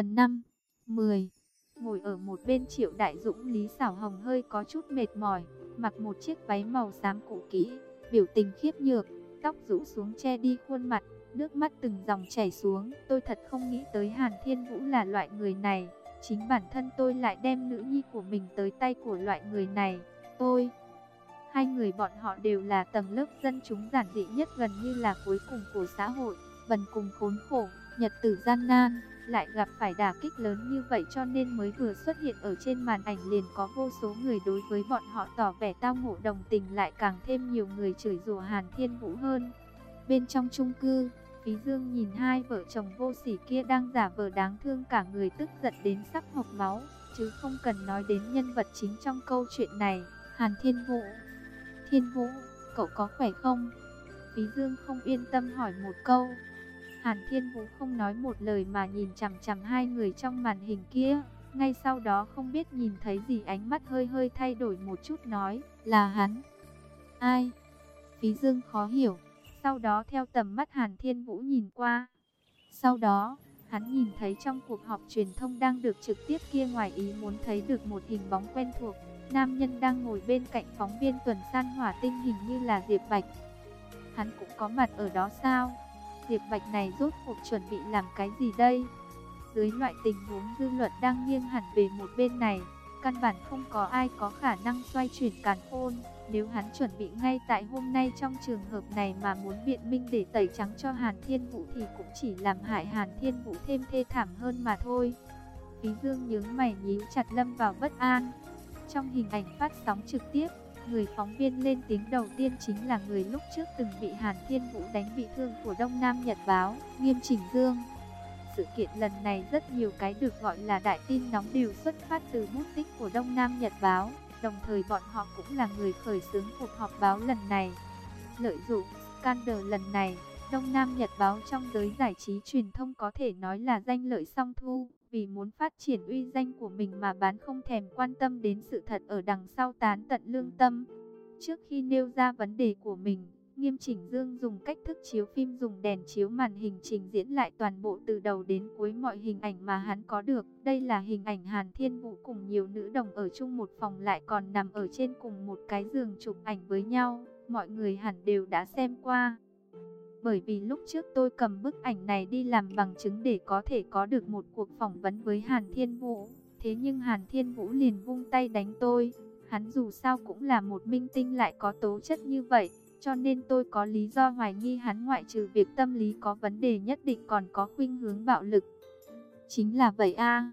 Phần 5 10 Ngồi ở một bên triệu đại dũng Lý Sảo Hồng hơi có chút mệt mỏi, mặc một chiếc váy màu xám cũ kỹ, biểu tình khiếp nhược, tóc rũ xuống che đi khuôn mặt, nước mắt từng dòng chảy xuống. Tôi thật không nghĩ tới Hàn Thiên Vũ là loại người này, chính bản thân tôi lại đem nữ nhi của mình tới tay của loại người này. Tôi, hai người bọn họ đều là tầng lớp dân chúng giản dị nhất gần như là cuối cùng của xã hội, bần cùng khốn khổ, nhật tử gian nan lại gặp phải đả kích lớn như vậy cho nên mới vừa xuất hiện ở trên màn ảnh liền có vô số người đối với bọn họ tỏ vẻ tao ngộ đồng tình lại càng thêm nhiều người chửi rủa Hàn Thiên Vũ hơn. Bên trong chung cư, Phí Dương nhìn hai vợ chồng vô sỉ kia đang giả vờ đáng thương cả người tức giận đến sắp hộc máu, chứ không cần nói đến nhân vật chính trong câu chuyện này, Hàn Thiên Vũ. Thiên Vũ, cậu có khỏe không? Phí Dương không yên tâm hỏi một câu. Hàn Thiên Vũ không nói một lời mà nhìn chằm chằm hai người trong màn hình kia. Ngay sau đó không biết nhìn thấy gì ánh mắt hơi hơi thay đổi một chút nói là hắn. Ai? Phí Dương khó hiểu. Sau đó theo tầm mắt Hàn Thiên Vũ nhìn qua. Sau đó, hắn nhìn thấy trong cuộc họp truyền thông đang được trực tiếp kia ngoài ý muốn thấy được một hình bóng quen thuộc. Nam nhân đang ngồi bên cạnh phóng viên tuần san hỏa tinh hình như là Diệp Bạch. Hắn cũng có mặt ở đó sao? Diệp Bạch này rốt cuộc chuẩn bị làm cái gì đây? Dưới loại tình huống dư luận đang nghiêng hẳn về một bên này, căn bản không có ai có khả năng xoay chuyển càn khôn. Nếu hắn chuẩn bị ngay tại hôm nay trong trường hợp này mà muốn biện minh để tẩy trắng cho Hàn Thiên Vũ thì cũng chỉ làm hại Hàn Thiên Vũ thêm thê thảm hơn mà thôi. Phí Dương nhướng mày nhíu chặt lâm vào bất an. Trong hình ảnh phát sóng trực tiếp, Người phóng viên lên tiếng đầu tiên chính là người lúc trước từng bị Hàn Thiên Vũ đánh bị thương của Đông Nam Nhật Báo, Nghiêm Chỉnh Dương. Sự kiện lần này rất nhiều cái được gọi là đại tin nóng đều xuất phát từ bút tích của Đông Nam Nhật Báo, đồng thời bọn họ cũng là người khởi xướng cuộc họp báo lần này. Lợi dụng scandal lần này, Đông Nam Nhật Báo trong giới giải trí truyền thông có thể nói là danh lợi song thu vì muốn phát triển uy danh của mình mà bán không thèm quan tâm đến sự thật ở đằng sau tán tận lương tâm. Trước khi nêu ra vấn đề của mình, Nghiêm Chỉnh Dương dùng cách thức chiếu phim dùng đèn chiếu màn hình trình diễn lại toàn bộ từ đầu đến cuối mọi hình ảnh mà hắn có được. Đây là hình ảnh Hàn Thiên Vũ cùng nhiều nữ đồng ở chung một phòng lại còn nằm ở trên cùng một cái giường chụp ảnh với nhau. Mọi người hẳn đều đã xem qua. Bởi vì lúc trước tôi cầm bức ảnh này đi làm bằng chứng để có thể có được một cuộc phỏng vấn với Hàn Thiên Vũ. Thế nhưng Hàn Thiên Vũ liền vung tay đánh tôi. Hắn dù sao cũng là một minh tinh lại có tố chất như vậy. Cho nên tôi có lý do hoài nghi hắn ngoại trừ việc tâm lý có vấn đề nhất định còn có khuynh hướng bạo lực. Chính là vậy a,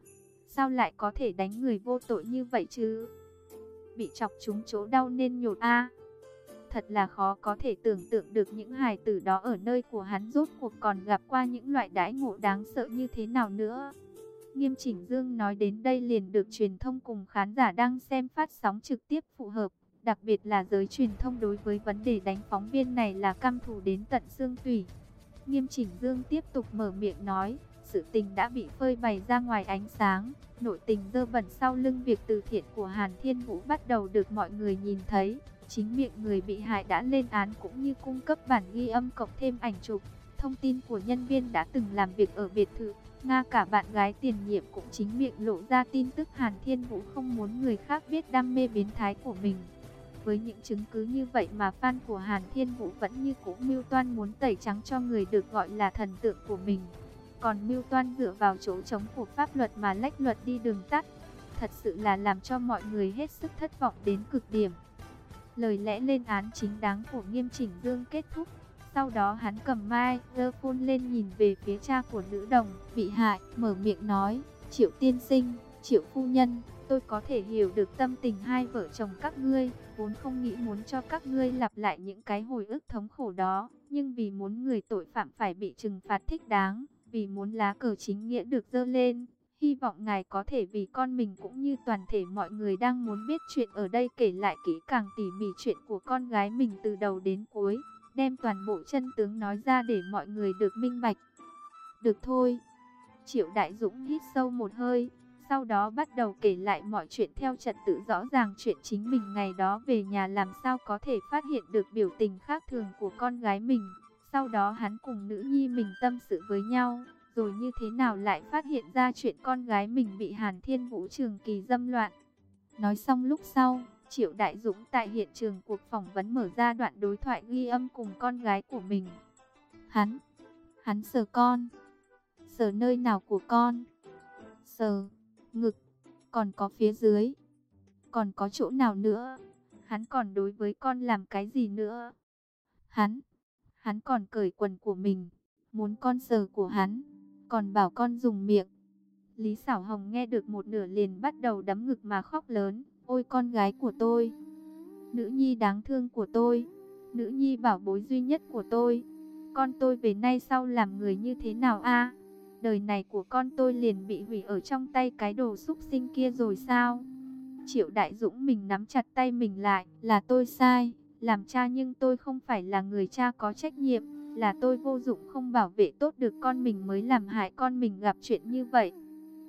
Sao lại có thể đánh người vô tội như vậy chứ? Bị chọc trúng chỗ đau nên nhột a Thật là khó có thể tưởng tượng được những hài tử đó ở nơi của hắn rốt cuộc còn gặp qua những loại đãi ngộ đáng sợ như thế nào nữa. Nghiêm Chỉnh Dương nói đến đây liền được truyền thông cùng khán giả đang xem phát sóng trực tiếp phù hợp. Đặc biệt là giới truyền thông đối với vấn đề đánh phóng viên này là căm thù đến tận xương tủy. Nghiêm Chỉnh Dương tiếp tục mở miệng nói, sự tình đã bị phơi bày ra ngoài ánh sáng. Nội tình dơ bẩn sau lưng việc từ thiện của Hàn Thiên Vũ bắt đầu được mọi người nhìn thấy. Chính miệng người bị hại đã lên án cũng như cung cấp bản ghi âm cộng thêm ảnh chụp, thông tin của nhân viên đã từng làm việc ở biệt thự. Nga cả bạn gái tiền nhiệm cũng chính miệng lộ ra tin tức Hàn Thiên Vũ không muốn người khác biết đam mê biến thái của mình. Với những chứng cứ như vậy mà fan của Hàn Thiên Vũ vẫn như cũ mưu toan muốn tẩy trắng cho người được gọi là thần tượng của mình. Còn mưu toan dựa vào chỗ chống của pháp luật mà lách luật đi đường tắt. Thật sự là làm cho mọi người hết sức thất vọng đến cực điểm. Lời lẽ lên án chính đáng của nghiêm chỉnh dương kết thúc. Sau đó hắn cầm mai, dơ phun lên nhìn về phía cha của nữ đồng, bị hại, mở miệng nói, triệu tiên sinh, triệu phu nhân, tôi có thể hiểu được tâm tình hai vợ chồng các ngươi, vốn không nghĩ muốn cho các ngươi lặp lại những cái hồi ức thống khổ đó, nhưng vì muốn người tội phạm phải bị trừng phạt thích đáng, vì muốn lá cờ chính nghĩa được dơ lên, Hy vọng ngài có thể vì con mình cũng như toàn thể mọi người đang muốn biết chuyện ở đây kể lại kỹ càng tỉ mỉ chuyện của con gái mình từ đầu đến cuối, đem toàn bộ chân tướng nói ra để mọi người được minh bạch. Được thôi. Triệu Đại Dũng hít sâu một hơi, sau đó bắt đầu kể lại mọi chuyện theo trật tự rõ ràng chuyện chính mình ngày đó về nhà làm sao có thể phát hiện được biểu tình khác thường của con gái mình. Sau đó hắn cùng nữ nhi mình tâm sự với nhau rồi như thế nào lại phát hiện ra chuyện con gái mình bị Hàn Thiên Vũ trường kỳ dâm loạn. Nói xong lúc sau, Triệu Đại Dũng tại hiện trường cuộc phỏng vấn mở ra đoạn đối thoại ghi âm cùng con gái của mình. Hắn, hắn sờ con, sờ nơi nào của con, sờ, ngực, còn có phía dưới, còn có chỗ nào nữa, hắn còn đối với con làm cái gì nữa. Hắn, hắn còn cởi quần của mình, muốn con sờ của hắn, còn bảo con dùng miệng. Lý Sảo Hồng nghe được một nửa liền bắt đầu đấm ngực mà khóc lớn, ôi con gái của tôi, nữ nhi đáng thương của tôi, nữ nhi bảo bối duy nhất của tôi, con tôi về nay sau làm người như thế nào a? Đời này của con tôi liền bị hủy ở trong tay cái đồ xúc sinh kia rồi sao? Triệu Đại Dũng mình nắm chặt tay mình lại, là tôi sai, làm cha nhưng tôi không phải là người cha có trách nhiệm, là tôi vô dụng không bảo vệ tốt được con mình mới làm hại con mình gặp chuyện như vậy.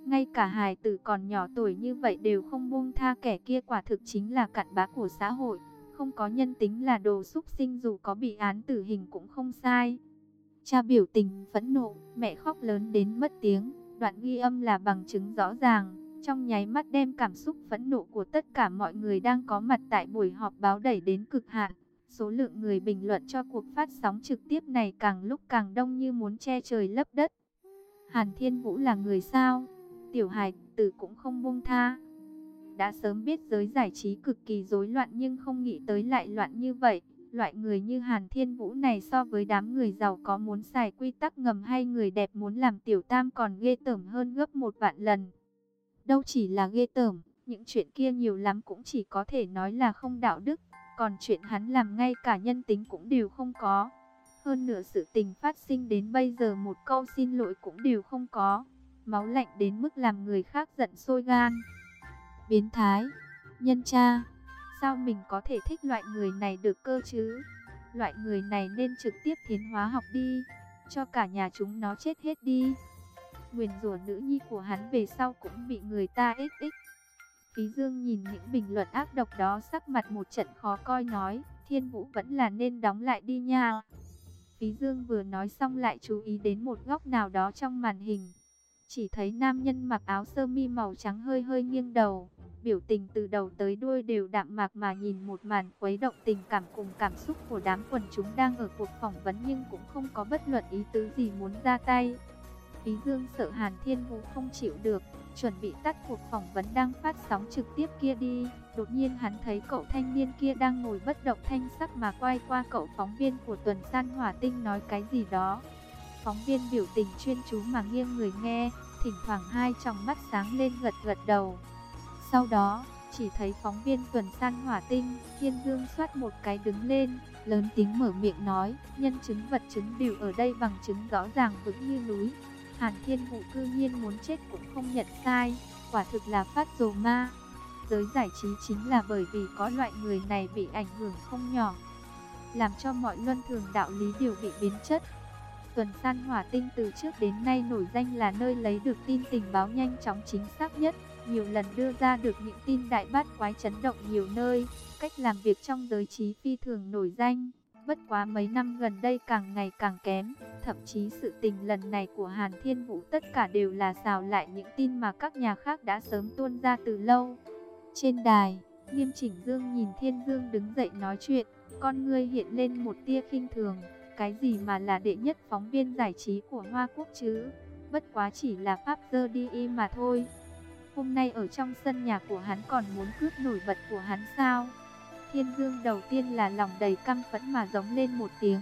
Ngay cả hài tử còn nhỏ tuổi như vậy đều không buông tha kẻ kia quả thực chính là cặn bã của xã hội, không có nhân tính là đồ xúc sinh dù có bị án tử hình cũng không sai. Cha biểu tình phẫn nộ, mẹ khóc lớn đến mất tiếng, đoạn ghi âm là bằng chứng rõ ràng, trong nháy mắt đem cảm xúc phẫn nộ của tất cả mọi người đang có mặt tại buổi họp báo đẩy đến cực hạn. Số lượng người bình luận cho cuộc phát sóng trực tiếp này càng lúc càng đông như muốn che trời lấp đất. Hàn Thiên Vũ là người sao? Tiểu hài tử cũng không buông tha. Đã sớm biết giới giải trí cực kỳ rối loạn nhưng không nghĩ tới lại loạn như vậy. Loại người như Hàn Thiên Vũ này so với đám người giàu có muốn xài quy tắc ngầm hay người đẹp muốn làm tiểu tam còn ghê tởm hơn gấp một vạn lần. Đâu chỉ là ghê tởm, những chuyện kia nhiều lắm cũng chỉ có thể nói là không đạo đức. Còn chuyện hắn làm ngay cả nhân tính cũng đều không có. Hơn nữa sự tình phát sinh đến bây giờ một câu xin lỗi cũng đều không có. Máu lạnh đến mức làm người khác giận sôi gan. Biến thái, nhân cha, sao mình có thể thích loại người này được cơ chứ? Loại người này nên trực tiếp thiến hóa học đi, cho cả nhà chúng nó chết hết đi. Nguyền rủa nữ nhi của hắn về sau cũng bị người ta ích ích. Phí Dương nhìn những bình luận ác độc đó sắc mặt một trận khó coi nói, Thiên Vũ vẫn là nên đóng lại đi nha. Phí Dương vừa nói xong lại chú ý đến một góc nào đó trong màn hình. Chỉ thấy nam nhân mặc áo sơ mi màu trắng hơi hơi nghiêng đầu, biểu tình từ đầu tới đuôi đều đạm mạc mà nhìn một màn khuấy động tình cảm cùng cảm xúc của đám quần chúng đang ở cuộc phỏng vấn nhưng cũng không có bất luận ý tứ gì muốn ra tay. Phí Dương sợ Hàn Thiên Vũ không chịu được, chuẩn bị tắt cuộc phỏng vấn đang phát sóng trực tiếp kia đi. Đột nhiên hắn thấy cậu thanh niên kia đang ngồi bất động thanh sắc mà quay qua cậu phóng viên của tuần san hỏa tinh nói cái gì đó. Phóng viên biểu tình chuyên chú mà nghiêng người nghe, thỉnh thoảng hai tròng mắt sáng lên gật gật đầu. Sau đó, chỉ thấy phóng viên tuần san hỏa tinh, thiên dương soát một cái đứng lên, lớn tiếng mở miệng nói, nhân chứng vật chứng đều ở đây bằng chứng rõ ràng vững như núi. Hàn Thiên Vũ cư nhiên muốn chết cũng không nhận sai, quả thực là phát dồ ma. Giới giải trí chính là bởi vì có loại người này bị ảnh hưởng không nhỏ, làm cho mọi luân thường đạo lý đều bị biến chất. Tuần San Hỏa Tinh từ trước đến nay nổi danh là nơi lấy được tin tình báo nhanh chóng chính xác nhất, nhiều lần đưa ra được những tin đại bát quái chấn động nhiều nơi, cách làm việc trong giới trí phi thường nổi danh. Bất quá mấy năm gần đây càng ngày càng kém, thậm chí sự tình lần này của Hàn Thiên Vũ tất cả đều là xào lại những tin mà các nhà khác đã sớm tuôn ra từ lâu. Trên đài, Nghiêm Chỉnh Dương nhìn Thiên Dương đứng dậy nói chuyện, con ngươi hiện lên một tia khinh thường, cái gì mà là đệ nhất phóng viên giải trí của Hoa Quốc chứ, bất quá chỉ là pháp dơ đi y mà thôi. Hôm nay ở trong sân nhà của hắn còn muốn cướp nổi bật của hắn sao? Thiên Dương đầu tiên là lòng đầy căm phẫn mà giống lên một tiếng,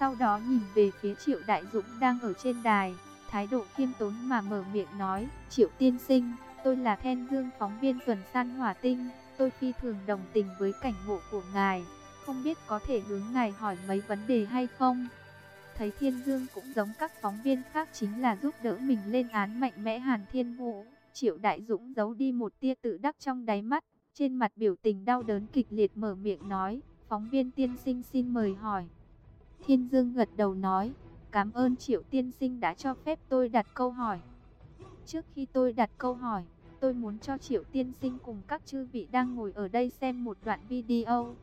sau đó nhìn về phía Triệu Đại Dũng đang ở trên đài, thái độ khiêm tốn mà mở miệng nói, Triệu Tiên Sinh, tôi là Thiên Dương phóng viên tuần san hỏa tinh, tôi phi thường đồng tình với cảnh ngộ của ngài, không biết có thể hướng ngài hỏi mấy vấn đề hay không? Thấy Thiên Dương cũng giống các phóng viên khác chính là giúp đỡ mình lên án mạnh mẽ Hàn Thiên Vũ, Triệu Đại Dũng giấu đi một tia tự đắc trong đáy mắt, trên mặt biểu tình đau đớn kịch liệt mở miệng nói, phóng viên tiên sinh xin mời hỏi. Thiên Dương gật đầu nói, cảm ơn Triệu tiên sinh đã cho phép tôi đặt câu hỏi. Trước khi tôi đặt câu hỏi, tôi muốn cho Triệu tiên sinh cùng các chư vị đang ngồi ở đây xem một đoạn video.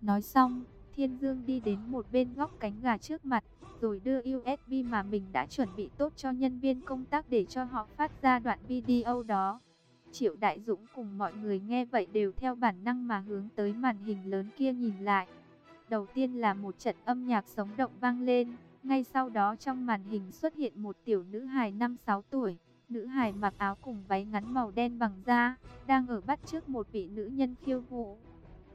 Nói xong, Thiên Dương đi đến một bên góc cánh gà trước mặt, rồi đưa USB mà mình đã chuẩn bị tốt cho nhân viên công tác để cho họ phát ra đoạn video đó. Triệu Đại Dũng cùng mọi người nghe vậy đều theo bản năng mà hướng tới màn hình lớn kia nhìn lại. Đầu tiên là một trận âm nhạc sống động vang lên, ngay sau đó trong màn hình xuất hiện một tiểu nữ hài 5-6 tuổi. Nữ hài mặc áo cùng váy ngắn màu đen bằng da, đang ở bắt trước một vị nữ nhân khiêu vũ.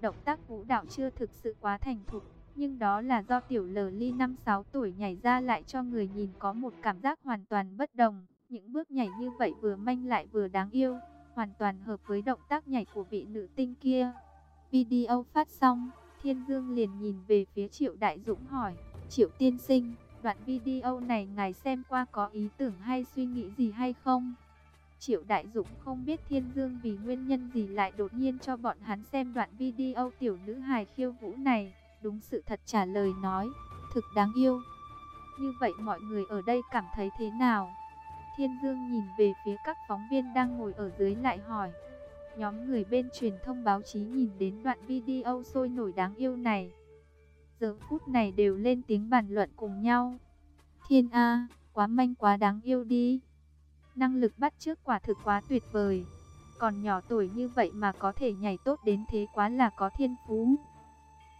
Động tác vũ đạo chưa thực sự quá thành thục, nhưng đó là do tiểu lờ ly 5-6 tuổi nhảy ra lại cho người nhìn có một cảm giác hoàn toàn bất đồng. Những bước nhảy như vậy vừa manh lại vừa đáng yêu, hoàn toàn hợp với động tác nhảy của vị nữ tinh kia. Video phát xong, Thiên Dương liền nhìn về phía Triệu Đại Dũng hỏi, Triệu Tiên Sinh, đoạn video này ngài xem qua có ý tưởng hay suy nghĩ gì hay không? Triệu Đại Dũng không biết Thiên Dương vì nguyên nhân gì lại đột nhiên cho bọn hắn xem đoạn video tiểu nữ hài khiêu vũ này. Đúng sự thật trả lời nói, thực đáng yêu. Như vậy mọi người ở đây cảm thấy thế nào? Thiên Dương nhìn về phía các phóng viên đang ngồi ở dưới lại hỏi. Nhóm người bên truyền thông báo chí nhìn đến đoạn video sôi nổi đáng yêu này. Giờ phút này đều lên tiếng bàn luận cùng nhau. Thiên A, quá manh quá đáng yêu đi. Năng lực bắt trước quả thực quá tuyệt vời. Còn nhỏ tuổi như vậy mà có thể nhảy tốt đến thế quá là có thiên phú.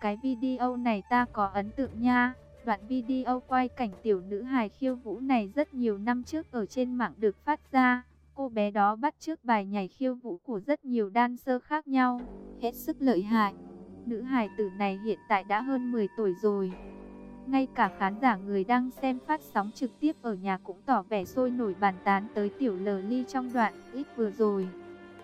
Cái video này ta có ấn tượng nha. Đoạn video quay cảnh tiểu nữ hài khiêu vũ này rất nhiều năm trước ở trên mạng được phát ra. Cô bé đó bắt trước bài nhảy khiêu vũ của rất nhiều dancer khác nhau. Hết sức lợi hại. Nữ hài tử này hiện tại đã hơn 10 tuổi rồi. Ngay cả khán giả người đang xem phát sóng trực tiếp ở nhà cũng tỏ vẻ sôi nổi bàn tán tới tiểu lờ ly trong đoạn ít vừa rồi.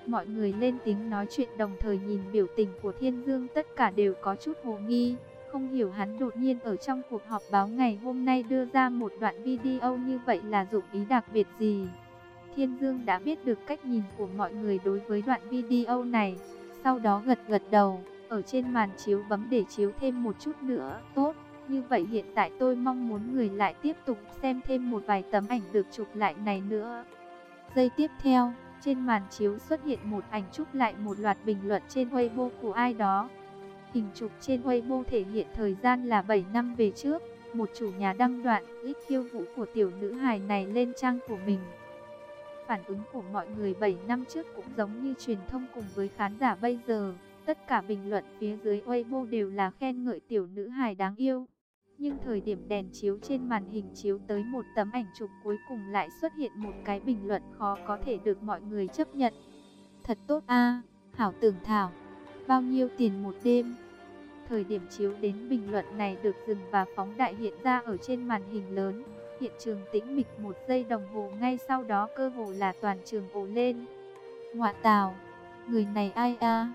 Mọi người lên tiếng nói chuyện đồng thời nhìn biểu tình của Thiên Dương tất cả đều có chút hồ nghi. Không hiểu hắn đột nhiên ở trong cuộc họp báo ngày hôm nay đưa ra một đoạn video như vậy là dụng ý đặc biệt gì. Thiên Dương đã biết được cách nhìn của mọi người đối với đoạn video này. Sau đó gật gật đầu, ở trên màn chiếu bấm để chiếu thêm một chút nữa. Tốt, như vậy hiện tại tôi mong muốn người lại tiếp tục xem thêm một vài tấm ảnh được chụp lại này nữa. Giây tiếp theo, trên màn chiếu xuất hiện một ảnh chụp lại một loạt bình luận trên Weibo của ai đó. Hình chụp trên Weibo thể hiện thời gian là 7 năm về trước, một chủ nhà đăng đoạn ít khiêu vũ của tiểu nữ hài này lên trang của mình. Phản ứng của mọi người 7 năm trước cũng giống như truyền thông cùng với khán giả bây giờ. Tất cả bình luận phía dưới Weibo đều là khen ngợi tiểu nữ hài đáng yêu. Nhưng thời điểm đèn chiếu trên màn hình chiếu tới một tấm ảnh chụp cuối cùng lại xuất hiện một cái bình luận khó có thể được mọi người chấp nhận. Thật tốt a Hảo tưởng Thảo, bao nhiêu tiền một đêm? Thời điểm chiếu đến bình luận này được dừng và phóng đại hiện ra ở trên màn hình lớn. Hiện trường tĩnh mịch một giây đồng hồ ngay sau đó cơ hồ là toàn trường ồ lên. Ngoạ tào, người này ai a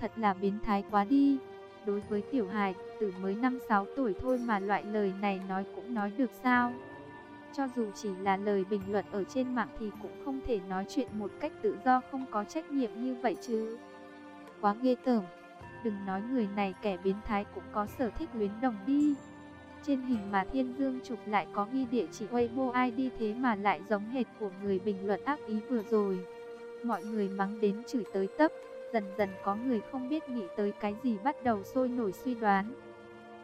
Thật là biến thái quá đi. Đối với tiểu hài, tử mới 5-6 tuổi thôi mà loại lời này nói cũng nói được sao? Cho dù chỉ là lời bình luận ở trên mạng thì cũng không thể nói chuyện một cách tự do không có trách nhiệm như vậy chứ. Quá ghê tởm. Đừng nói người này kẻ biến thái cũng có sở thích luyến đồng đi. Trên hình mà Thiên Dương chụp lại có ghi địa chỉ Weibo ID thế mà lại giống hệt của người bình luận ác ý vừa rồi. Mọi người mắng đến chửi tới tấp. Dần dần có người không biết nghĩ tới cái gì bắt đầu sôi nổi suy đoán.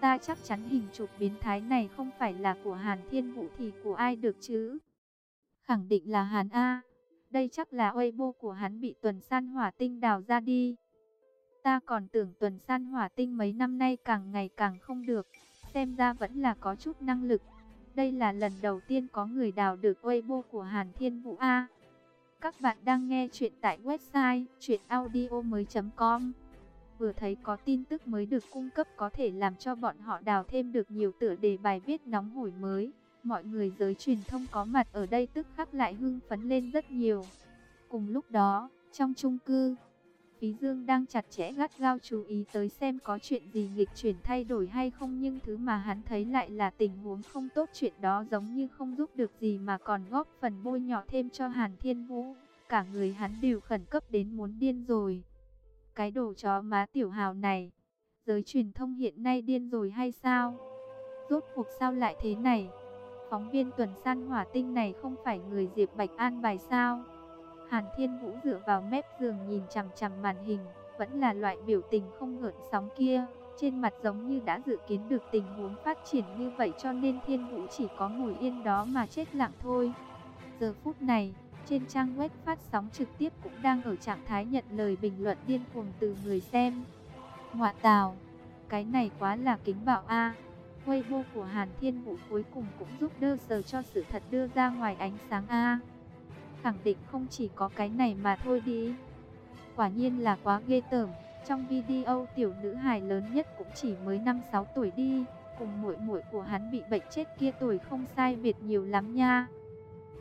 Ta chắc chắn hình chụp biến thái này không phải là của Hàn Thiên Vũ thì của ai được chứ? Khẳng định là Hàn A. Đây chắc là Weibo của hắn bị tuần san hỏa tinh đào ra đi. Ta còn tưởng tuần san hỏa tinh mấy năm nay càng ngày càng không được. Xem ra vẫn là có chút năng lực. Đây là lần đầu tiên có người đào được Weibo của Hàn Thiên Vũ A. Các bạn đang nghe chuyện tại website chuyenaudio.com Vừa thấy có tin tức mới được cung cấp có thể làm cho bọn họ đào thêm được nhiều tựa đề bài viết nóng hổi mới. Mọi người giới truyền thông có mặt ở đây tức khắc lại hưng phấn lên rất nhiều. Cùng lúc đó, trong chung cư, Phí Dương đang chặt chẽ gắt gao chú ý tới xem có chuyện gì nghịch chuyển thay đổi hay không nhưng thứ mà hắn thấy lại là tình huống không tốt chuyện đó giống như không giúp được gì mà còn góp phần bôi nhọ thêm cho Hàn Thiên Vũ. Cả người hắn đều khẩn cấp đến muốn điên rồi. Cái đồ chó má tiểu hào này, giới truyền thông hiện nay điên rồi hay sao? Rốt cuộc sao lại thế này? Phóng viên tuần san hỏa tinh này không phải người Diệp Bạch An bài sao? Hàn Thiên Vũ dựa vào mép giường nhìn chằm chằm màn hình, vẫn là loại biểu tình không gợn sóng kia. trên mặt giống như đã dự kiến được tình huống phát triển như vậy cho nên Thiên Vũ chỉ có ngồi yên đó mà chết lặng thôi. Giờ phút này, trên trang web phát sóng trực tiếp cũng đang ở trạng thái nhận lời bình luận điên cuồng từ người xem. Ngoạ tào, cái này quá là kính bạo a. Weibo của Hàn Thiên Vũ cuối cùng cũng giúp đỡ sờ cho sự thật đưa ra ngoài ánh sáng a. Khẳng định không chỉ có cái này mà thôi đi. Quả nhiên là quá ghê tởm. Trong video tiểu nữ hài lớn nhất cũng chỉ mới 5-6 tuổi đi, cùng muội muội của hắn bị bệnh chết kia tuổi không sai biệt nhiều lắm nha.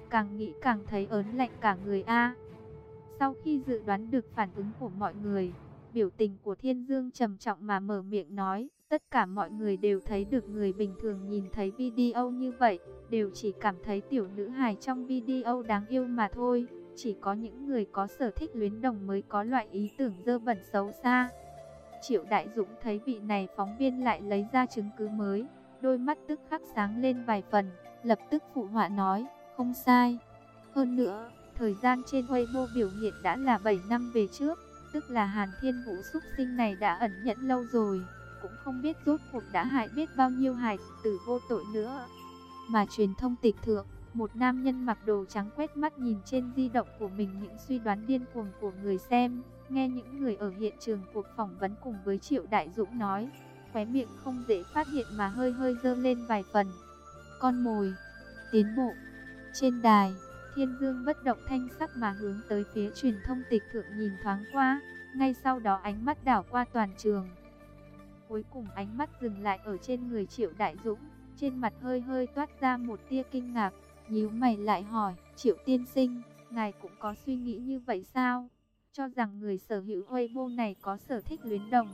Càng nghĩ càng thấy ớn lạnh cả người a. Sau khi dự đoán được phản ứng của mọi người, biểu tình của Thiên Dương trầm trọng mà mở miệng nói, tất cả mọi người đều thấy được người bình thường nhìn thấy video như vậy, đều chỉ cảm thấy tiểu nữ hài trong video đáng yêu mà thôi. Chỉ có những người có sở thích luyến đồng mới có loại ý tưởng dơ bẩn xấu xa. Triệu Đại Dũng thấy vị này phóng viên lại lấy ra chứng cứ mới, đôi mắt tức khắc sáng lên vài phần, lập tức phụ họa nói, không sai. Hơn nữa, thời gian trên Weibo biểu hiện đã là 7 năm về trước, tức là Hàn Thiên Vũ xúc sinh này đã ẩn nhẫn lâu rồi, cũng không biết rốt cuộc đã hại biết bao nhiêu hài tử vô tội nữa. Mà truyền thông tịch thượng, một nam nhân mặc đồ trắng quét mắt nhìn trên di động của mình những suy đoán điên cuồng của người xem, nghe những người ở hiện trường cuộc phỏng vấn cùng với Triệu Đại Dũng nói, khóe miệng không dễ phát hiện mà hơi hơi dơ lên vài phần. Con mồi, tiến bộ, trên đài, Thiên Dương bất động thanh sắc mà hướng tới phía truyền thông tịch thượng nhìn thoáng qua, ngay sau đó ánh mắt đảo qua toàn trường. Cuối cùng ánh mắt dừng lại ở trên người Triệu Đại Dũng, trên mặt hơi hơi toát ra một tia kinh ngạc, nhíu mày lại hỏi, Triệu Tiên Sinh, ngài cũng có suy nghĩ như vậy sao? Cho rằng người sở hữu Weibo này có sở thích luyến đồng.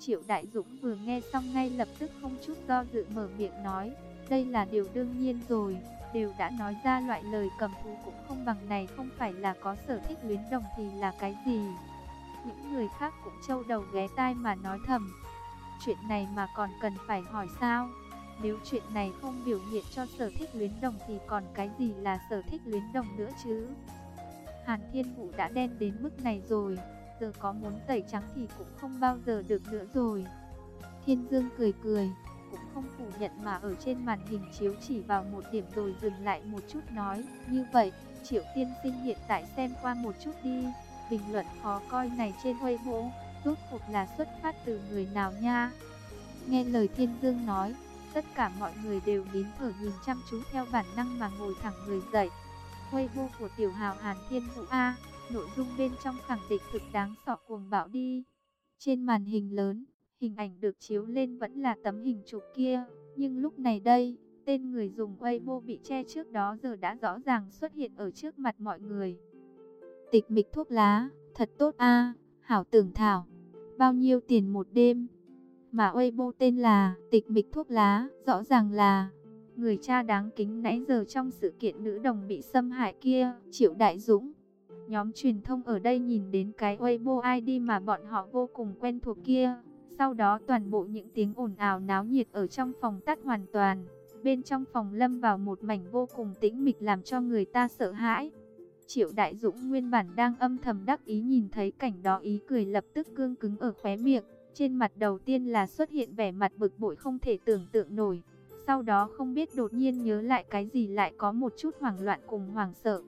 Triệu Đại Dũng vừa nghe xong ngay lập tức không chút do dự mở miệng nói, đây là điều đương nhiên rồi, đều đã nói ra loại lời cầm thú cũng không bằng này không phải là có sở thích luyến đồng thì là cái gì. Những người khác cũng trâu đầu ghé tai mà nói thầm, chuyện này mà còn cần phải hỏi sao? Nếu chuyện này không biểu hiện cho sở thích luyến đồng thì còn cái gì là sở thích luyến đồng nữa chứ? Hàn Thiên Vũ đã đen đến mức này rồi, giờ có muốn tẩy trắng thì cũng không bao giờ được nữa rồi. Thiên Dương cười cười, cũng không phủ nhận mà ở trên màn hình chiếu chỉ vào một điểm rồi dừng lại một chút nói, như vậy, Triệu Tiên Sinh hiện tại xem qua một chút đi, bình luận khó coi này trên Weibo, rốt cuộc là xuất phát từ người nào nha? Nghe lời Thiên Dương nói, Tất cả mọi người đều nín thở nhìn chăm chú theo bản năng mà ngồi thẳng người dậy. Weibo của tiểu hào Hàn Thiên Vũ A, nội dung bên trong khẳng định thực đáng sọ cuồng bạo đi. Trên màn hình lớn, hình ảnh được chiếu lên vẫn là tấm hình chụp kia, nhưng lúc này đây, tên người dùng Weibo bị che trước đó giờ đã rõ ràng xuất hiện ở trước mặt mọi người. Tịch mịch thuốc lá, thật tốt a, hảo tưởng thảo. Bao nhiêu tiền một đêm? mà Weibo tên là tịch mịch thuốc lá, rõ ràng là người cha đáng kính nãy giờ trong sự kiện nữ đồng bị xâm hại kia, Triệu Đại Dũng. Nhóm truyền thông ở đây nhìn đến cái Weibo ID mà bọn họ vô cùng quen thuộc kia. Sau đó toàn bộ những tiếng ồn ào náo nhiệt ở trong phòng tắt hoàn toàn. Bên trong phòng lâm vào một mảnh vô cùng tĩnh mịch làm cho người ta sợ hãi. Triệu Đại Dũng nguyên bản đang âm thầm đắc ý nhìn thấy cảnh đó, ý cười lập tức cương cứng ở khóe miệng. Trên mặt đầu tiên là xuất hiện vẻ mặt bực bội không thể tưởng tượng nổi. Sau đó không biết đột nhiên nhớ lại cái gì, lại có một chút hoảng loạn cùng hoảng sợ.